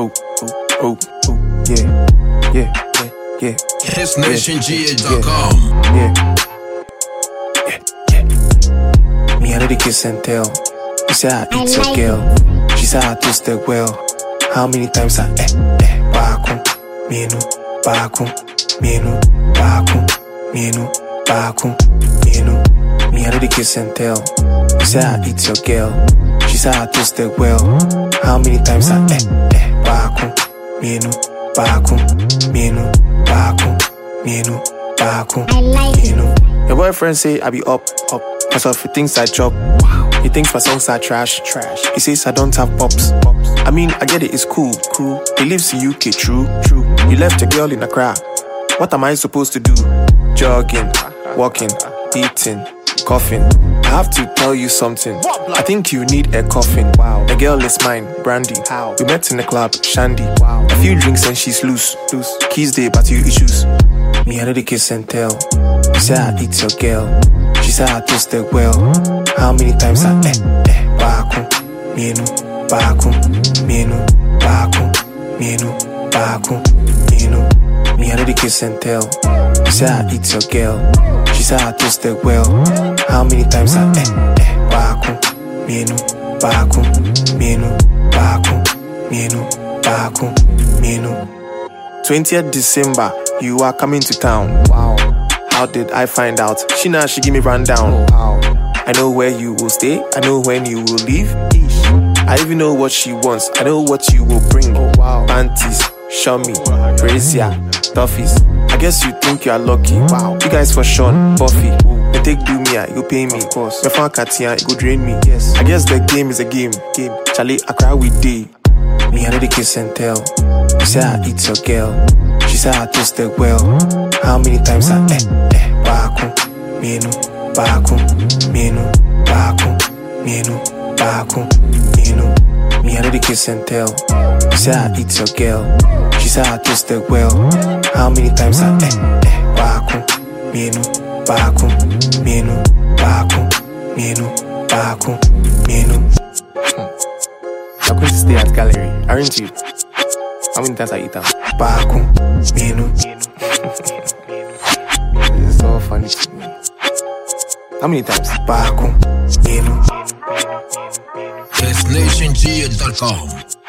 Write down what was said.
oh, oh, oh, yeah, yeah, yeah, yeah. HitsNationGA.com. Yeah. Yeah, yeah. Me, I know the kiss and tell. You say I eat your girl. She say I toast her well. How many times I eh, eh, baako, mienu, baako, mienu, baako, mienu, baako, mienu. Me, I know the kiss and tell. You say I eat your girl. She say I toast her well. How many times I eh, baako, mienu, baako, mienu, baako, mienu, baako, I like it. Your boyfriend say I be up, up. Cause of the things I drop. Wow. He thinks my songs are trash, trash. He says I don't have pops, pops. I mean, I get it, it's cool, cool. He lives in UK, true, true. You left a girl in a crowd. What am I supposed to do? Jogging, walking, eating, coughing. I have to tell you something. I think you need a coffin. Wow. The girl is mine, Brandy. How? We met in the club, Shandy. Wow. A few drinks and she's loose, loose. Keys day, but you issues. Me, I know the kiss and tell. You say I eat your girl. She say I toast her well. How many times I eh, eh, baako, mienu, baako, mienu, baako, mienu, baako, mienu. Me, I know the kiss and tell. You say I eat your girl. She say I toast well. How many times I eh, eh, baako, mienu, baako, mienu, baako, mienu, baako, mienu. 20th December, you are coming to town. Wow. How did I find out? She now she give me rundown. Wow. I know where you will stay. I know when you will leave. I even know what she wants. I know what you will bring. Oh, wow. Panties, Shami, Brazier, Toffees. Guess you think you are lucky. Wow. You guys for Sean, Buffy. They take do me, you pay me. Of course. Me fan Katia, it go drain me. Yes. I guess the game is a game. Game. Charlie, I cry with day. Me, I know the kiss and tell. You say I eat your girl. She say I toast her well. How many times I eh, eh, baako, mienu, baako, mienu, baako, mienu, baako, mienu. Me, I know the kiss and tell. You say I eat your girl. She say I toast her well. How many times I eh, eh, baako, mienu, baako, mienu, baako, mienu, baako, mienu. You're going to stay at gallery, aren't you? How many times I eat them? Baako, mienu. This is so funny to me. How many times? Baako, mienu. HitsNationGA.com.